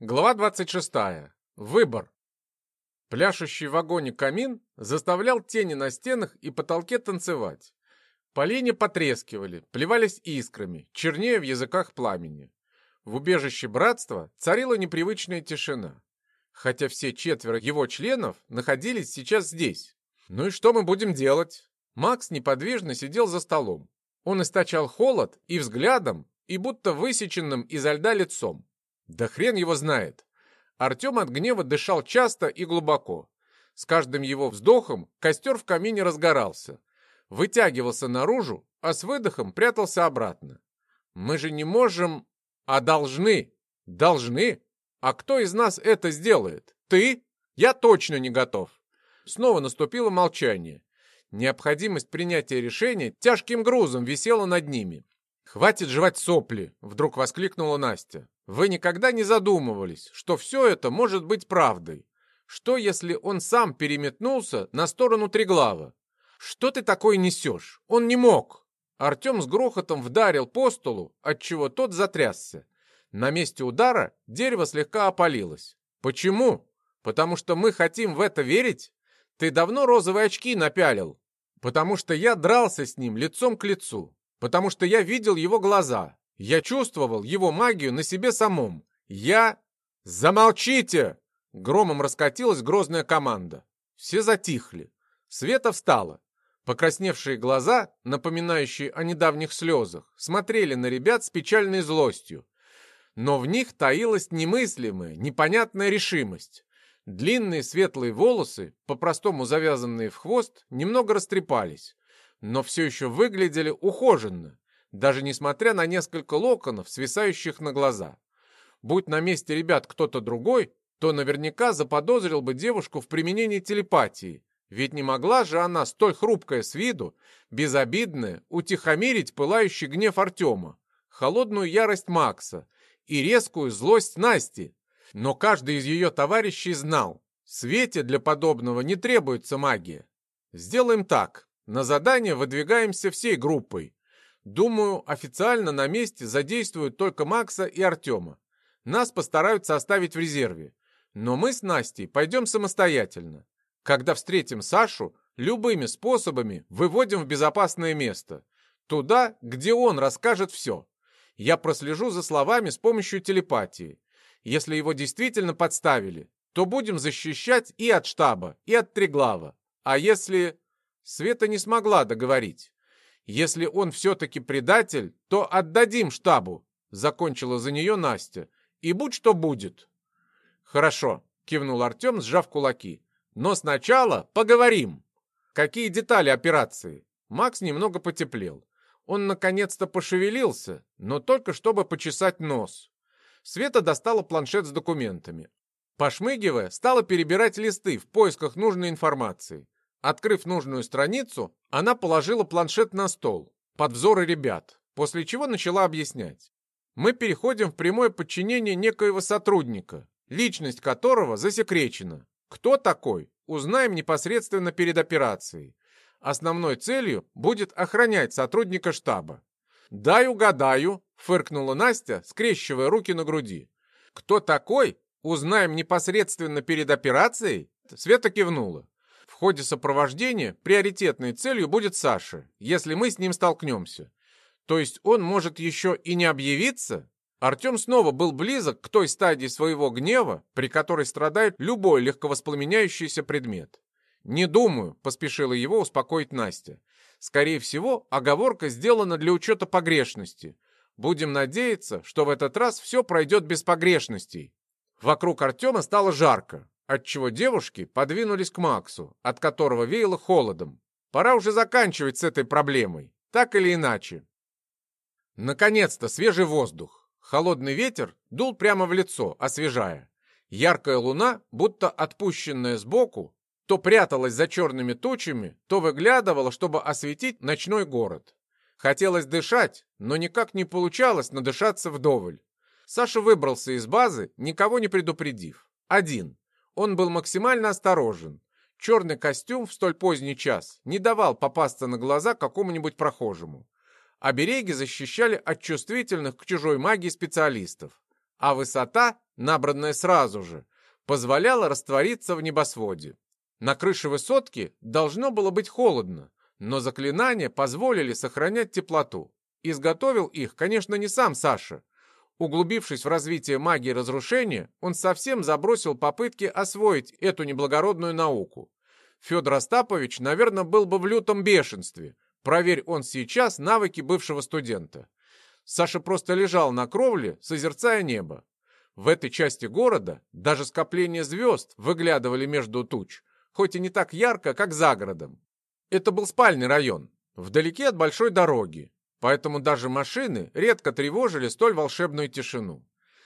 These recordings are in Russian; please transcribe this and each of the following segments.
Глава 26. Выбор. Пляшущий в вагоне камин заставлял тени на стенах и потолке танцевать. Полени потрескивали, плевались искрами, чернее в языках пламени. В убежище братства царила непривычная тишина, хотя все четверо его членов находились сейчас здесь. Ну и что мы будем делать? Макс неподвижно сидел за столом. Он источал холод и взглядом, и будто высеченным изо льда лицом. Да хрен его знает. Артем от гнева дышал часто и глубоко. С каждым его вздохом костер в камине разгорался. Вытягивался наружу, а с выдохом прятался обратно. Мы же не можем, а должны. Должны? А кто из нас это сделает? Ты? Я точно не готов. Снова наступило молчание. Необходимость принятия решения тяжким грузом висела над ними. «Хватит жевать сопли!» — вдруг воскликнула Настя. «Вы никогда не задумывались, что все это может быть правдой? Что, если он сам переметнулся на сторону Триглава? Что ты такое несешь? Он не мог!» Артем с грохотом вдарил по столу, отчего тот затрясся. На месте удара дерево слегка опалилось. «Почему? Потому что мы хотим в это верить? Ты давно розовые очки напялил?» «Потому что я дрался с ним лицом к лицу потому что я видел его глаза. Я чувствовал его магию на себе самом. Я... «Замолчите!» Громом раскатилась грозная команда. Все затихли. Света встала. Покрасневшие глаза, напоминающие о недавних слезах, смотрели на ребят с печальной злостью. Но в них таилась немыслимая, непонятная решимость. Длинные светлые волосы, по-простому завязанные в хвост, немного растрепались но все еще выглядели ухоженно, даже несмотря на несколько локонов, свисающих на глаза. Будь на месте ребят кто-то другой, то наверняка заподозрил бы девушку в применении телепатии, ведь не могла же она, столь хрупкая с виду, безобидная, утихомирить пылающий гнев Артема, холодную ярость Макса и резкую злость Насти. Но каждый из ее товарищей знал, Свете для подобного не требуется магия. Сделаем так. На задание выдвигаемся всей группой. Думаю, официально на месте задействуют только Макса и Артема. Нас постараются оставить в резерве. Но мы с Настей пойдем самостоятельно. Когда встретим Сашу, любыми способами выводим в безопасное место. Туда, где он расскажет все. Я прослежу за словами с помощью телепатии. Если его действительно подставили, то будем защищать и от штаба, и от Треглава. А если... Света не смогла договорить. «Если он все-таки предатель, то отдадим штабу», — закончила за нее Настя. «И будь что будет». «Хорошо», — кивнул Артем, сжав кулаки. «Но сначала поговорим». «Какие детали операции?» Макс немного потеплел. Он наконец-то пошевелился, но только чтобы почесать нос. Света достала планшет с документами. Пошмыгивая, стала перебирать листы в поисках нужной информации. Открыв нужную страницу, она положила планшет на стол, под взоры ребят, после чего начала объяснять. Мы переходим в прямое подчинение некоего сотрудника, личность которого засекречена. Кто такой, узнаем непосредственно перед операцией. Основной целью будет охранять сотрудника штаба. «Дай угадаю», — фыркнула Настя, скрещивая руки на груди. «Кто такой? Узнаем непосредственно перед операцией?» Света кивнула ходе сопровождения приоритетной целью будет Саша, если мы с ним столкнемся. То есть он может еще и не объявиться? Артем снова был близок к той стадии своего гнева, при которой страдает любой легковоспламеняющийся предмет. «Не думаю», — поспешила его успокоить Настя. «Скорее всего, оговорка сделана для учета погрешности. Будем надеяться, что в этот раз все пройдет без погрешностей». Вокруг Артема стало жарко отчего девушки подвинулись к Максу, от которого веяло холодом. Пора уже заканчивать с этой проблемой, так или иначе. Наконец-то свежий воздух. Холодный ветер дул прямо в лицо, освежая. Яркая луна, будто отпущенная сбоку, то пряталась за черными тучами, то выглядывала, чтобы осветить ночной город. Хотелось дышать, но никак не получалось надышаться вдоволь. Саша выбрался из базы, никого не предупредив. Один. Он был максимально осторожен. Черный костюм в столь поздний час не давал попасться на глаза какому-нибудь прохожему. Обереги защищали от чувствительных к чужой магии специалистов. а высота, набранная сразу же, позволяла раствориться в небосводе. На крыше высотки должно было быть холодно, но заклинания позволили сохранять теплоту. Изготовил их, конечно, не сам Саша. Углубившись в развитие магии разрушения, он совсем забросил попытки освоить эту неблагородную науку. Федор Остапович, наверное, был бы в лютом бешенстве. Проверь он сейчас навыки бывшего студента. Саша просто лежал на кровле, созерцая небо. В этой части города даже скопления звезд выглядывали между туч, хоть и не так ярко, как за городом. Это был спальный район, вдалеке от большой дороги, поэтому даже машины редко тревожили столь волшебную тишину.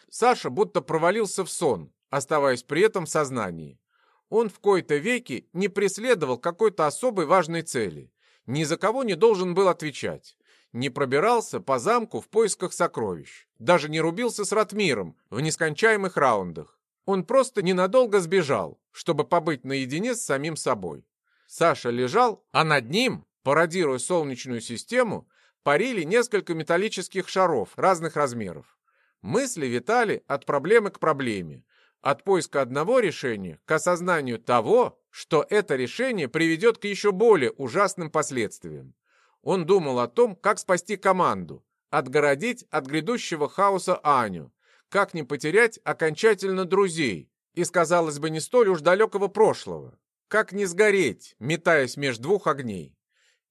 Саша будто провалился в сон, оставаясь при этом в сознании. Он в кои-то веки не преследовал какой-то особой важной цели, ни за кого не должен был отвечать не пробирался по замку в поисках сокровищ, даже не рубился с Ратмиром в нескончаемых раундах. Он просто ненадолго сбежал, чтобы побыть наедине с самим собой. Саша лежал, а над ним, пародируя солнечную систему, парили несколько металлических шаров разных размеров. Мысли витали от проблемы к проблеме, от поиска одного решения к осознанию того, что это решение приведет к еще более ужасным последствиям. Он думал о том, как спасти команду, отгородить от грядущего хаоса Аню, как не потерять окончательно друзей из, казалось бы, не столь уж далекого прошлого, как не сгореть, метаясь между двух огней.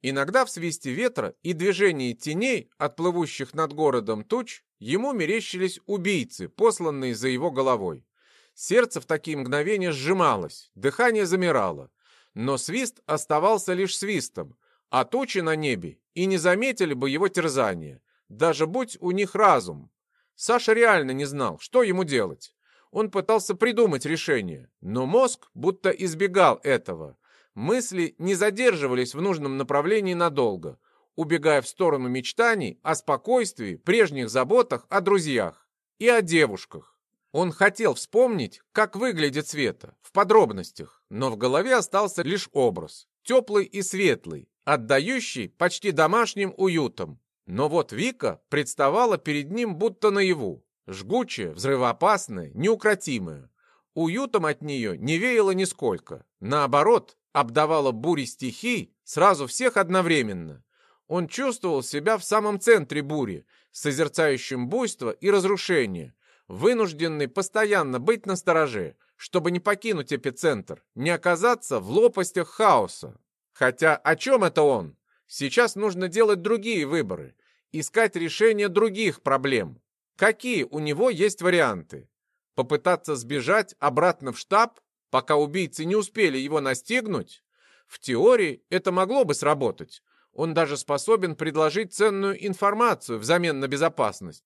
Иногда в свисте ветра и движении теней, отплывущих над городом туч, ему мерещились убийцы, посланные за его головой. Сердце в такие мгновения сжималось, дыхание замирало, но свист оставался лишь свистом, а тучи на небе и не заметили бы его терзания, даже будь у них разум. Саша реально не знал, что ему делать. Он пытался придумать решение, но мозг будто избегал этого. Мысли не задерживались в нужном направлении надолго, убегая в сторону мечтаний о спокойствии, прежних заботах о друзьях и о девушках. Он хотел вспомнить, как выглядит Света, в подробностях, но в голове остался лишь образ, теплый и светлый, отдающий почти домашним уютом. Но вот Вика представала перед ним будто наяву, жгучая, взрывоопасная, неукротимая. Уютом от нее не веяло нисколько. Наоборот, обдавала бури стихий сразу всех одновременно. Он чувствовал себя в самом центре бури, созерцающим буйство и разрушение, вынужденный постоянно быть настороже, чтобы не покинуть эпицентр, не оказаться в лопастях хаоса. Хотя о чем это он? Сейчас нужно делать другие выборы, искать решение других проблем. Какие у него есть варианты? Попытаться сбежать обратно в штаб, пока убийцы не успели его настигнуть? В теории это могло бы сработать. Он даже способен предложить ценную информацию взамен на безопасность.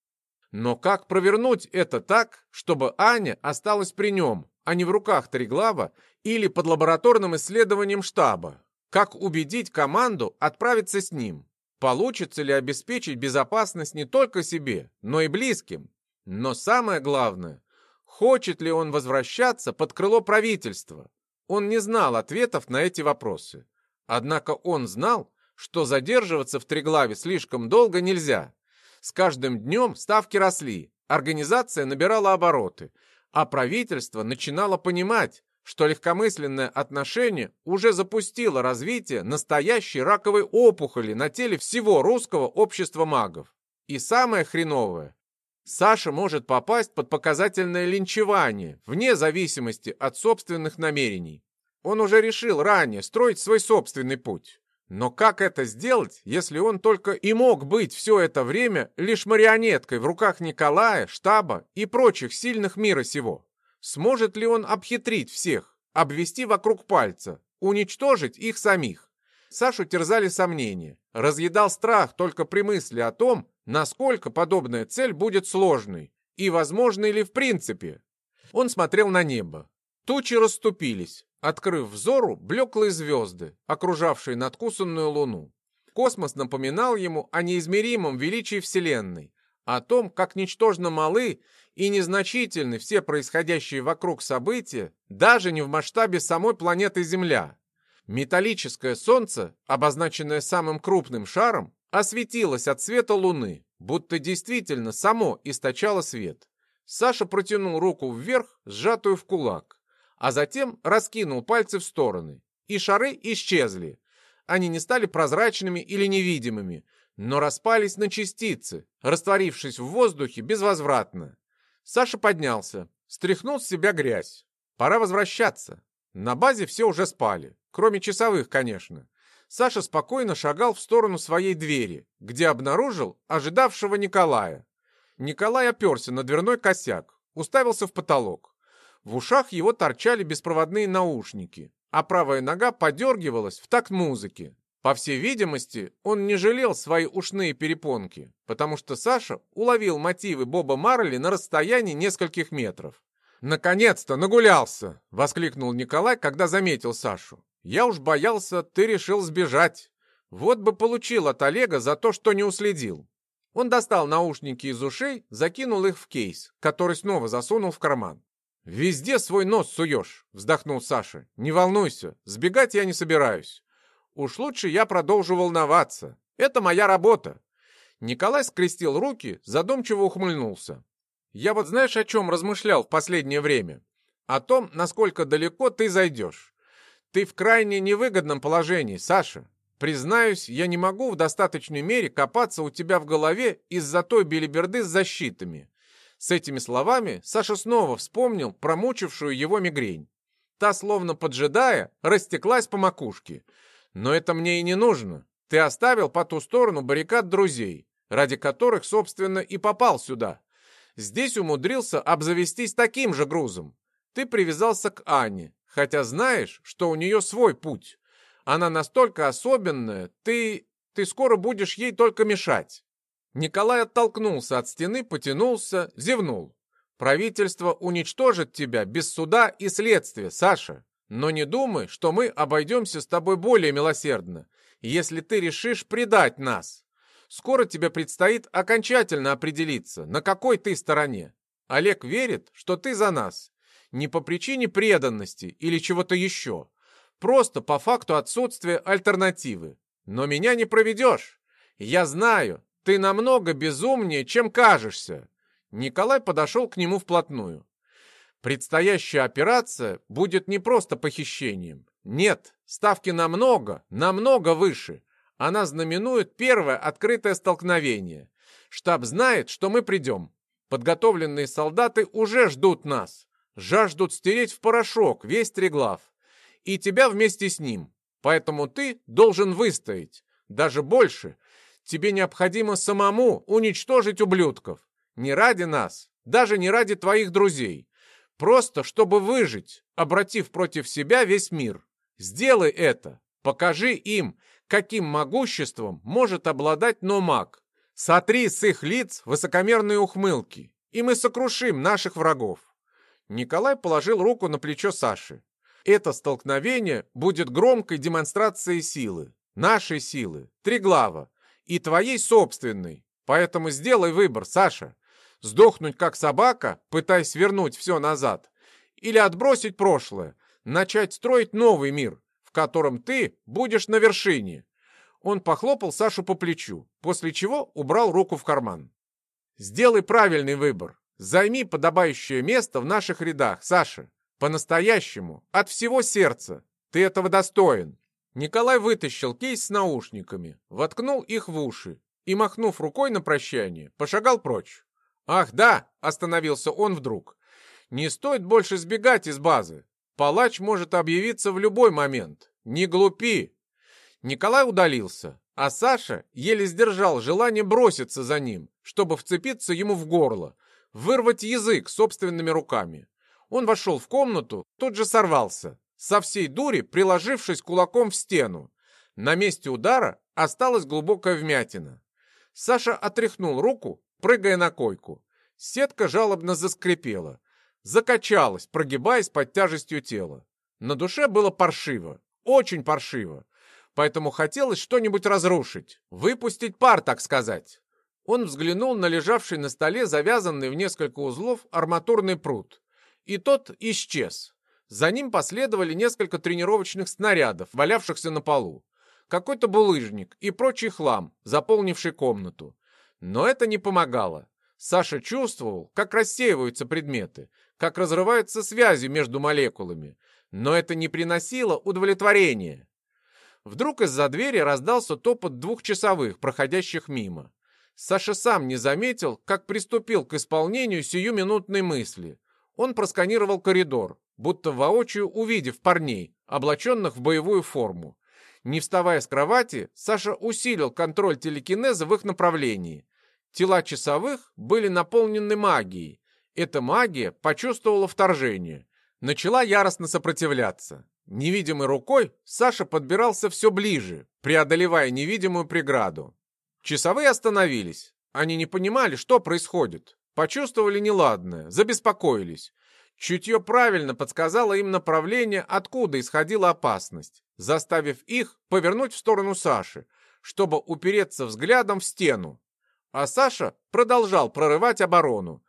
Но как провернуть это так, чтобы Аня осталась при нем, а не в руках Триглава или под лабораторным исследованием штаба? Как убедить команду отправиться с ним? Получится ли обеспечить безопасность не только себе, но и близким? Но самое главное, хочет ли он возвращаться под крыло правительства? Он не знал ответов на эти вопросы. Однако он знал, что задерживаться в Триглаве слишком долго нельзя. С каждым днем ставки росли, организация набирала обороты, а правительство начинало понимать, что легкомысленное отношение уже запустило развитие настоящей раковой опухоли на теле всего русского общества магов. И самое хреновое, Саша может попасть под показательное линчевание, вне зависимости от собственных намерений. Он уже решил ранее строить свой собственный путь. Но как это сделать, если он только и мог быть все это время лишь марионеткой в руках Николая, штаба и прочих сильных мира сего? Сможет ли он обхитрить всех, обвести вокруг пальца, уничтожить их самих? Сашу терзали сомнения, разъедал страх только при мысли о том, насколько подобная цель будет сложной и возможной ли в принципе. Он смотрел на небо. Тучи расступились, открыв взору блеклые звезды, окружавшие надкусанную луну. Космос напоминал ему о неизмеримом величии Вселенной, о том, как ничтожно малы и незначительны все происходящие вокруг события, даже не в масштабе самой планеты Земля. Металлическое Солнце, обозначенное самым крупным шаром, осветилось от света Луны, будто действительно само источало свет. Саша протянул руку вверх, сжатую в кулак, а затем раскинул пальцы в стороны, и шары исчезли. Они не стали прозрачными или невидимыми, но распались на частицы, растворившись в воздухе безвозвратно. Саша поднялся, стряхнул с себя грязь. Пора возвращаться. На базе все уже спали, кроме часовых, конечно. Саша спокойно шагал в сторону своей двери, где обнаружил ожидавшего Николая. Николай оперся на дверной косяк, уставился в потолок. В ушах его торчали беспроводные наушники, а правая нога подергивалась в такт музыки. По всей видимости, он не жалел свои ушные перепонки, потому что Саша уловил мотивы Боба Марли на расстоянии нескольких метров. «Наконец-то нагулялся!» — воскликнул Николай, когда заметил Сашу. «Я уж боялся, ты решил сбежать. Вот бы получил от Олега за то, что не уследил. Он достал наушники из ушей, закинул их в кейс, который снова засунул в карман. «Везде свой нос суешь», — вздохнул Саша. «Не волнуйся, сбегать я не собираюсь. Уж лучше я продолжу волноваться. Это моя работа». Николай скрестил руки, задумчиво ухмыльнулся. «Я вот знаешь, о чем размышлял в последнее время? О том, насколько далеко ты зайдешь. Ты в крайне невыгодном положении, Саша. Признаюсь, я не могу в достаточной мере копаться у тебя в голове из-за той белиберды с защитами. С этими словами Саша снова вспомнил промучившую его мигрень. Та, словно поджидая, растеклась по макушке. Но это мне и не нужно. Ты оставил по ту сторону баррикад друзей, ради которых, собственно, и попал сюда. Здесь умудрился обзавестись таким же грузом. Ты привязался к Анне, хотя знаешь, что у нее свой путь. Она настолько особенная, ты... ты скоро будешь ей только мешать». Николай оттолкнулся от стены, потянулся, зевнул. «Правительство уничтожит тебя без суда и следствия, Саша. Но не думай, что мы обойдемся с тобой более милосердно, если ты решишь предать нас. Скоро тебе предстоит окончательно определиться, на какой ты стороне. Олег верит, что ты за нас. Не по причине преданности или чего-то еще, Просто по факту отсутствия альтернативы. Но меня не проведешь. Я знаю, ты намного безумнее, чем кажешься. Николай подошел к нему вплотную. Предстоящая операция будет не просто похищением. Нет, ставки намного, намного выше. Она знаменует первое открытое столкновение. Штаб знает, что мы придем. Подготовленные солдаты уже ждут нас. Жаждут стереть в порошок весь Треглав и тебя вместе с ним. Поэтому ты должен выстоять. Даже больше. Тебе необходимо самому уничтожить ублюдков. Не ради нас, даже не ради твоих друзей. Просто чтобы выжить, обратив против себя весь мир. Сделай это. Покажи им, каким могуществом может обладать Номак. Сотри с их лиц высокомерные ухмылки, и мы сокрушим наших врагов. Николай положил руку на плечо Саши. Это столкновение будет громкой демонстрацией силы, нашей силы, Триглава, и твоей собственной. Поэтому сделай выбор, Саша. Сдохнуть как собака, пытаясь вернуть все назад, или отбросить прошлое, начать строить новый мир, в котором ты будешь на вершине. Он похлопал Сашу по плечу, после чего убрал руку в карман. Сделай правильный выбор. Займи подобающее место в наших рядах, Саша. По-настоящему, от всего сердца. Ты этого достоин. Николай вытащил кейс с наушниками, воткнул их в уши и, махнув рукой на прощание, пошагал прочь. «Ах, да!» — остановился он вдруг. «Не стоит больше сбегать из базы. Палач может объявиться в любой момент. Не глупи!» Николай удалился, а Саша еле сдержал желание броситься за ним, чтобы вцепиться ему в горло, вырвать язык собственными руками. Он вошел в комнату, тут же сорвался, со всей дури приложившись кулаком в стену. На месте удара осталась глубокая вмятина. Саша отряхнул руку, прыгая на койку. Сетка жалобно заскрипела, закачалась, прогибаясь под тяжестью тела. На душе было паршиво, очень паршиво, поэтому хотелось что-нибудь разрушить, выпустить пар, так сказать. Он взглянул на лежавший на столе завязанный в несколько узлов арматурный пруд и тот исчез. За ним последовали несколько тренировочных снарядов, валявшихся на полу, какой-то булыжник и прочий хлам, заполнивший комнату. Но это не помогало. Саша чувствовал, как рассеиваются предметы, как разрываются связи между молекулами, но это не приносило удовлетворения. Вдруг из-за двери раздался топот двухчасовых, проходящих мимо. Саша сам не заметил, как приступил к исполнению сиюминутной мысли. Он просканировал коридор, будто воочию увидев парней, облаченных в боевую форму. Не вставая с кровати, Саша усилил контроль телекинеза в их направлении. Тела часовых были наполнены магией. Эта магия почувствовала вторжение. Начала яростно сопротивляться. Невидимой рукой Саша подбирался все ближе, преодолевая невидимую преграду. Часовые остановились. Они не понимали, что происходит. Почувствовали неладное, забеспокоились. Чутье правильно подсказало им направление, откуда исходила опасность, заставив их повернуть в сторону Саши, чтобы упереться взглядом в стену. А Саша продолжал прорывать оборону.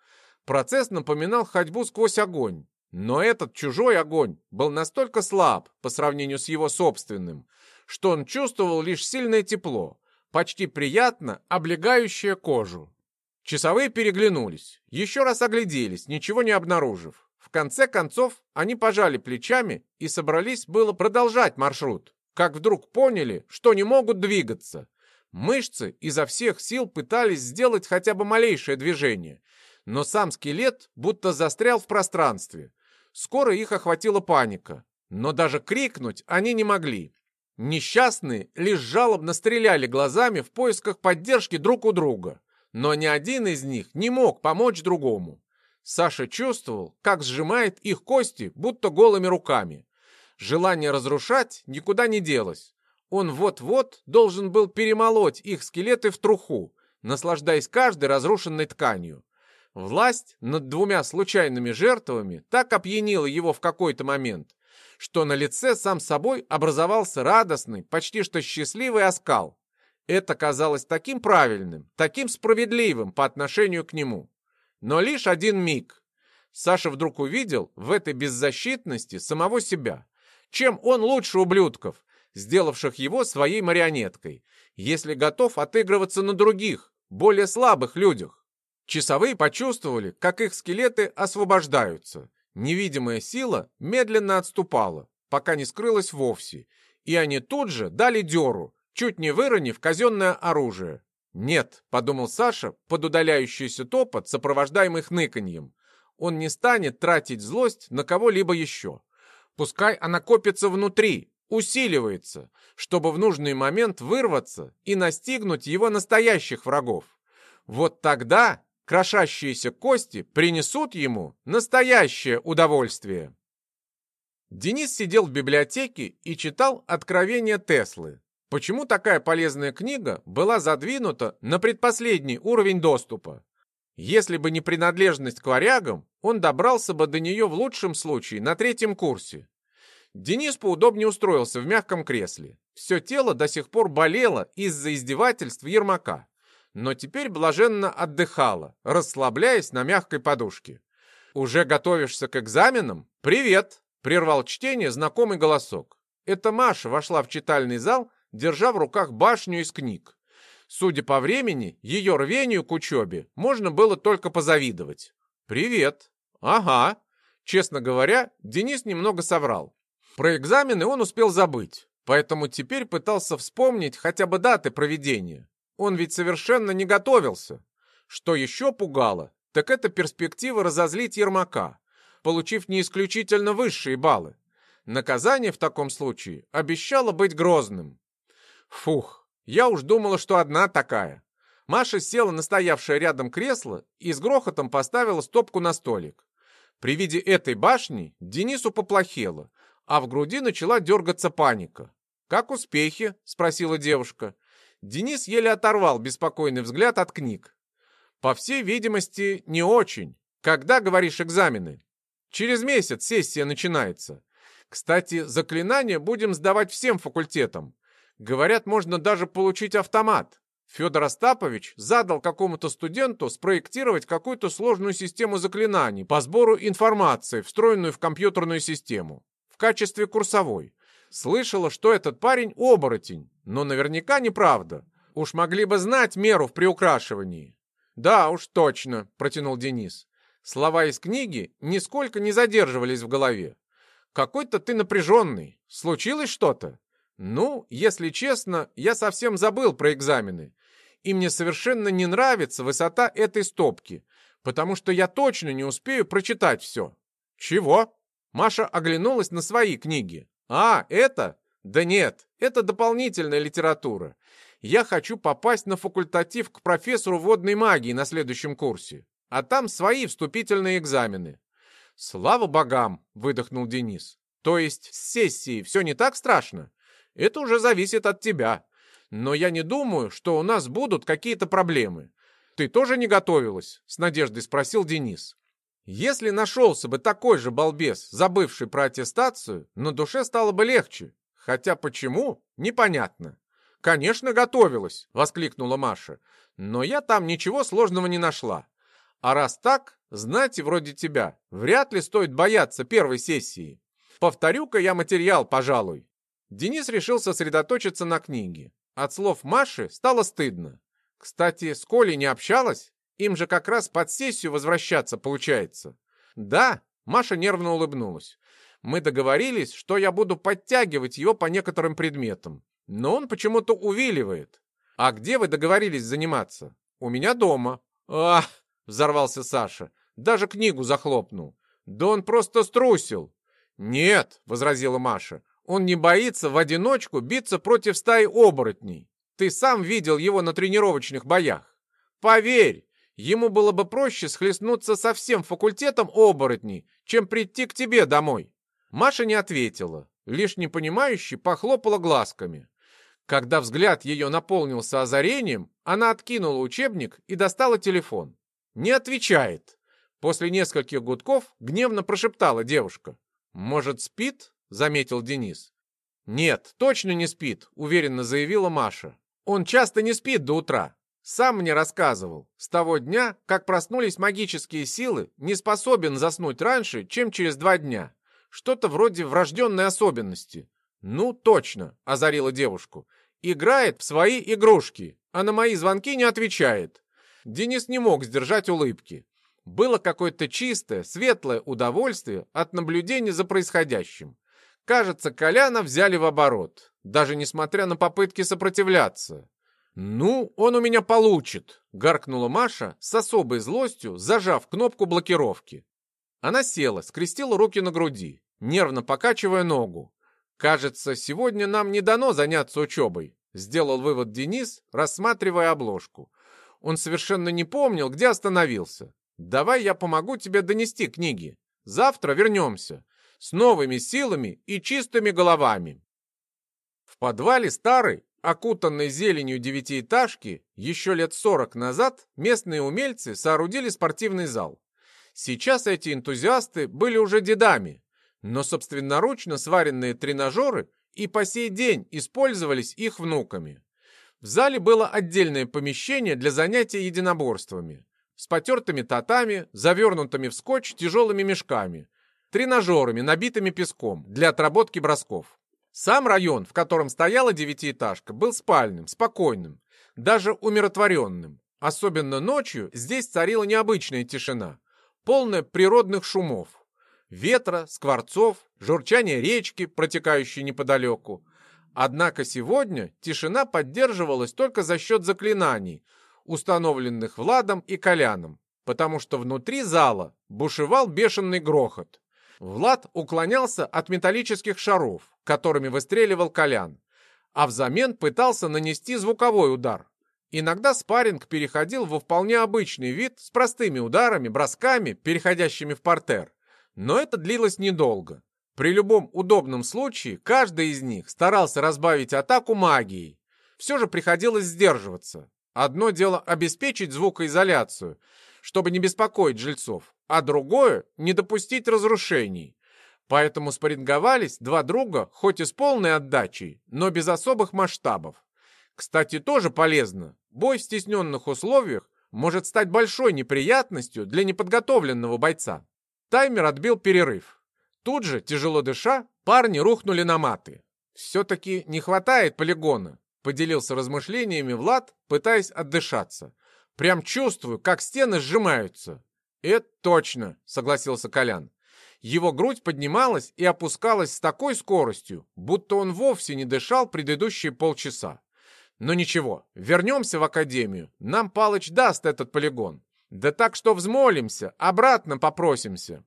Процесс напоминал ходьбу сквозь огонь. Но этот чужой огонь был настолько слаб по сравнению с его собственным, что он чувствовал лишь сильное тепло, почти приятно облегающее кожу. Часовые переглянулись, еще раз огляделись, ничего не обнаружив. В конце концов, они пожали плечами и собрались было продолжать маршрут, как вдруг поняли, что не могут двигаться. Мышцы изо всех сил пытались сделать хотя бы малейшее движение, но сам скелет будто застрял в пространстве. Скоро их охватила паника, но даже крикнуть они не могли. Несчастные лишь жалобно стреляли глазами в поисках поддержки друг у друга, но ни один из них не мог помочь другому. Саша чувствовал, как сжимает их кости, будто голыми руками. Желание разрушать никуда не делось. Он вот-вот должен был перемолоть их скелеты в труху, наслаждаясь каждой разрушенной тканью. Власть над двумя случайными жертвами так опьянила его в какой-то момент, что на лице сам собой образовался радостный, почти что счастливый оскал. Это казалось таким правильным, таким справедливым по отношению к нему. Но лишь один миг. Саша вдруг увидел в этой беззащитности самого себя. Чем он лучше ублюдков, сделавших его своей марионеткой, если готов отыгрываться на других, более слабых людях. Часовые почувствовали, как их скелеты освобождаются. Невидимая сила медленно отступала, пока не скрылась вовсе, и они тут же дали дёру, чуть не выронив казенное оружие. «Нет», — подумал Саша, под удаляющийся топот, сопровождаемый хныканьем. «Он не станет тратить злость на кого-либо еще. Пускай она копится внутри, усиливается, чтобы в нужный момент вырваться и настигнуть его настоящих врагов. Вот тогда крошащиеся кости принесут ему настоящее удовольствие. Денис сидел в библиотеке и читал «Откровения Теслы». Почему такая полезная книга была задвинута на предпоследний уровень доступа? Если бы не принадлежность к варягам, он добрался бы до нее в лучшем случае на третьем курсе. Денис поудобнее устроился в мягком кресле. Все тело до сих пор болело из-за издевательств Ермака, но теперь блаженно отдыхало, расслабляясь на мягкой подушке. «Уже готовишься к экзаменам? Привет!» — прервал чтение знакомый голосок. Это Маша вошла в читальный зал, держа в руках башню из книг. Судя по времени, ее рвению к учебе можно было только позавидовать. «Привет!» «Ага!» Честно говоря, Денис немного соврал. Про экзамены он успел забыть, поэтому теперь пытался вспомнить хотя бы даты проведения. Он ведь совершенно не готовился. Что еще пугало, так это перспектива разозлить Ермака, получив не исключительно высшие баллы. Наказание в таком случае обещало быть грозным. Фух, я уж думала, что одна такая. Маша села на стоявшее рядом кресло и с грохотом поставила стопку на столик. При виде этой башни Денису поплохело, а в груди начала дергаться паника. «Как успехи?» — спросила девушка. Денис еле оторвал беспокойный взгляд от книг. «По всей видимости, не очень. Когда, говоришь, экзамены?» «Через месяц сессия начинается. Кстати, заклинания будем сдавать всем факультетам. Говорят, можно даже получить автомат. Федор Остапович задал какому-то студенту спроектировать какую-то сложную систему заклинаний по сбору информации, встроенную в компьютерную систему в качестве курсовой. Слышала, что этот парень оборотень, но наверняка неправда. Уж могли бы знать меру в приукрашивании. «Да уж, точно», — протянул Денис. Слова из книги нисколько не задерживались в голове. «Какой-то ты напряженный. Случилось что-то?» «Ну, если честно, я совсем забыл про экзамены. И мне совершенно не нравится высота этой стопки, потому что я точно не успею прочитать все». «Чего?» Маша оглянулась на свои книги. «А, это? Да нет, это дополнительная литература. Я хочу попасть на факультатив к профессору водной магии на следующем курсе, а там свои вступительные экзамены». «Слава богам!» — выдохнул Денис. «То есть с сессией все не так страшно? Это уже зависит от тебя. Но я не думаю, что у нас будут какие-то проблемы. Ты тоже не готовилась?» — с надеждой спросил Денис. Если нашелся бы такой же балбес, забывший про аттестацию, на душе стало бы легче. Хотя почему, непонятно. «Конечно, готовилась!» — воскликнула Маша. «Но я там ничего сложного не нашла. А раз так, знать вроде тебя вряд ли стоит бояться первой сессии. Повторю-ка я материал, пожалуй». Денис решил сосредоточиться на книге. От слов Маши стало стыдно. Кстати, с Колей не общалась? Им же как раз под сессию возвращаться получается. Да, Маша нервно улыбнулась. Мы договорились, что я буду подтягивать его по некоторым предметам. Но он почему-то увиливает. А где вы договорились заниматься? У меня дома. Ах, взорвался Саша. Даже книгу захлопнул. Да он просто струсил. Нет, возразила Маша. Он не боится в одиночку биться против стаи оборотней. Ты сам видел его на тренировочных боях. Поверь, Ему было бы проще схлестнуться со всем факультетом оборотней, чем прийти к тебе домой. Маша не ответила, лишь непонимающе похлопала глазками. Когда взгляд ее наполнился озарением, она откинула учебник и достала телефон. Не отвечает. После нескольких гудков гневно прошептала девушка. «Может, спит?» — заметил Денис. «Нет, точно не спит», — уверенно заявила Маша. «Он часто не спит до утра. Сам мне рассказывал, с того дня, как проснулись магические силы, не способен заснуть раньше, чем через два дня. Что-то вроде врожденной особенности. Ну, точно, озарила девушку. Играет в свои игрушки, а на мои звонки не отвечает. Денис не мог сдержать улыбки. Было какое-то чистое, светлое удовольствие от наблюдения за происходящим. Кажется, Коляна взяли в оборот, даже несмотря на попытки сопротивляться. «Ну, он у меня получит!» — гаркнула Маша с особой злостью, зажав кнопку блокировки. Она села, скрестила руки на груди, нервно покачивая ногу. «Кажется, сегодня нам не дано заняться учебой», — сделал вывод Денис, рассматривая обложку. Он совершенно не помнил, где остановился. «Давай я помогу тебе донести книги. Завтра вернемся. С новыми силами и чистыми головами». В подвале старой, окутанной зеленью девятиэтажки, еще лет сорок назад местные умельцы соорудили спортивный зал. Сейчас эти энтузиасты были уже дедами, но собственноручно сваренные тренажеры и по сей день использовались их внуками. В зале было отдельное помещение для занятия единоборствами с потертыми татами, завернутыми в скотч тяжелыми мешками, тренажерами, набитыми песком для отработки бросков. Сам район, в котором стояла девятиэтажка, был спальным, спокойным, даже умиротворенным. Особенно ночью здесь царила необычная тишина, полная природных шумов. Ветра, скворцов, журчания речки, протекающей неподалеку. Однако сегодня тишина поддерживалась только за счет заклинаний, установленных Владом и Коляном, потому что внутри зала бушевал бешеный грохот. Влад уклонялся от металлических шаров, которыми выстреливал Колян, а взамен пытался нанести звуковой удар. Иногда спарринг переходил во вполне обычный вид с простыми ударами, бросками, переходящими в портер. Но это длилось недолго. При любом удобном случае каждый из них старался разбавить атаку магией. Все же приходилось сдерживаться. Одно дело обеспечить звукоизоляцию, чтобы не беспокоить жильцов, а другое — не допустить разрушений. Поэтому спарринговались два друга, хоть и с полной отдачей, но без особых масштабов. Кстати, тоже полезно. Бой в стесненных условиях может стать большой неприятностью для неподготовленного бойца. Таймер отбил перерыв. Тут же, тяжело дыша, парни рухнули на маты. «Все-таки не хватает полигона», — поделился размышлениями Влад, пытаясь отдышаться. Прям чувствую, как стены сжимаются. Это точно, согласился Колян. Его грудь поднималась и опускалась с такой скоростью, будто он вовсе не дышал предыдущие полчаса. Но ничего, вернемся в академию. Нам Палыч даст этот полигон. Да так что взмолимся, обратно попросимся.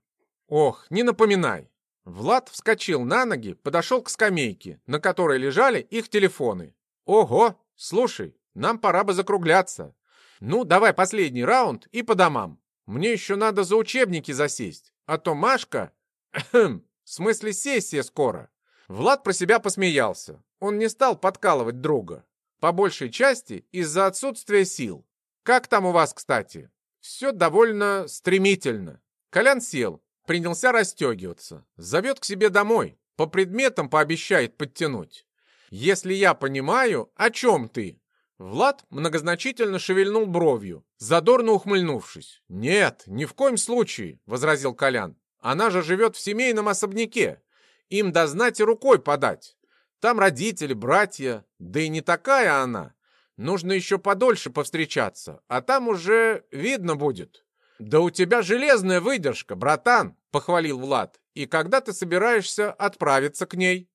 Ох, не напоминай. Влад вскочил на ноги, подошел к скамейке, на которой лежали их телефоны. Ого, слушай, нам пора бы закругляться. Ну, давай последний раунд и по домам. Мне еще надо за учебники засесть. А то Машка... в смысле сессия скоро. Влад про себя посмеялся. Он не стал подкалывать друга. По большей части из-за отсутствия сил. Как там у вас, кстати? Все довольно стремительно. Колян сел, принялся расстегиваться. Зовет к себе домой. По предметам пообещает подтянуть. Если я понимаю, о чем ты? Влад многозначительно шевельнул бровью, задорно ухмыльнувшись. «Нет, ни в коем случае», — возразил Колян. «Она же живет в семейном особняке. Им до знати рукой подать. Там родители, братья, да и не такая она. Нужно еще подольше повстречаться, а там уже видно будет». «Да у тебя железная выдержка, братан», — похвалил Влад. «И когда ты собираешься отправиться к ней?»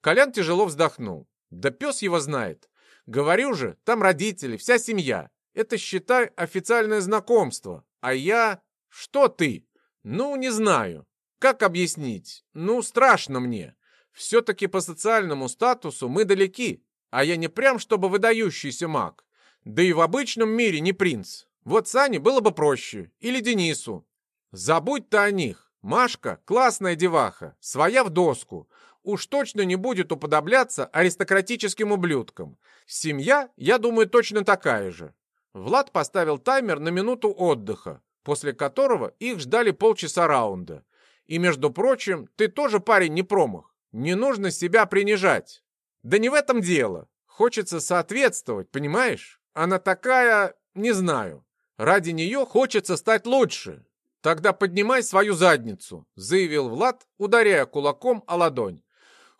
Колян тяжело вздохнул. «Да пес его знает. Говорю же, там родители, вся семья. Это, считай, официальное знакомство. А я... Что ты? Ну, не знаю. Как объяснить? Ну, страшно мне. Все-таки по социальному статусу мы далеки. А я не прям чтобы выдающийся маг. Да и в обычном мире не принц. Вот Сане было бы проще. Или Денису. Забудь ты о них. Машка — классная деваха, своя в доску уж точно не будет уподобляться аристократическим ублюдкам. Семья, я думаю, точно такая же. Влад поставил таймер на минуту отдыха, после которого их ждали полчаса раунда. И, между прочим, ты тоже парень не промах. Не нужно себя принижать. Да не в этом дело. Хочется соответствовать, понимаешь? Она такая, не знаю. Ради нее хочется стать лучше. Тогда поднимай свою задницу, заявил Влад, ударяя кулаком о ладонь.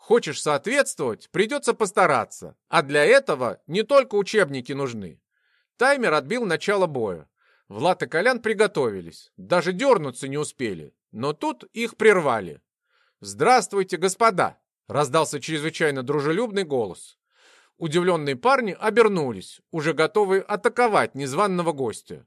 Хочешь соответствовать, придется постараться. А для этого не только учебники нужны. Таймер отбил начало боя. Влад и Колян приготовились. Даже дернуться не успели. Но тут их прервали. «Здравствуйте, господа!» — раздался чрезвычайно дружелюбный голос. Удивленные парни обернулись, уже готовые атаковать незваного гостя.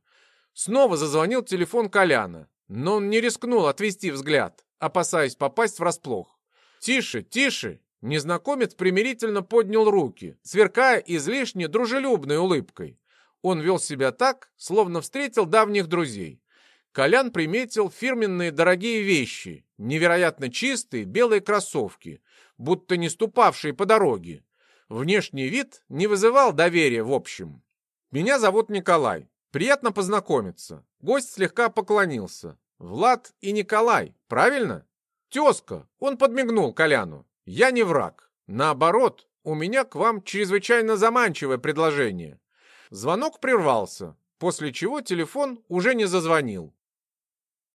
Снова зазвонил телефон Коляна, но он не рискнул отвести взгляд, опасаясь попасть врасплох. «Тише, тише!» Незнакомец примирительно поднял руки, сверкая излишне дружелюбной улыбкой. Он вел себя так, словно встретил давних друзей. Колян приметил фирменные дорогие вещи, невероятно чистые белые кроссовки, будто не ступавшие по дороге. Внешний вид не вызывал доверия в общем. «Меня зовут Николай. Приятно познакомиться». Гость слегка поклонился. «Влад и Николай, правильно?» «Тезка!» — он подмигнул Коляну. «Я не враг. Наоборот, у меня к вам чрезвычайно заманчивое предложение». Звонок прервался, после чего телефон уже не зазвонил.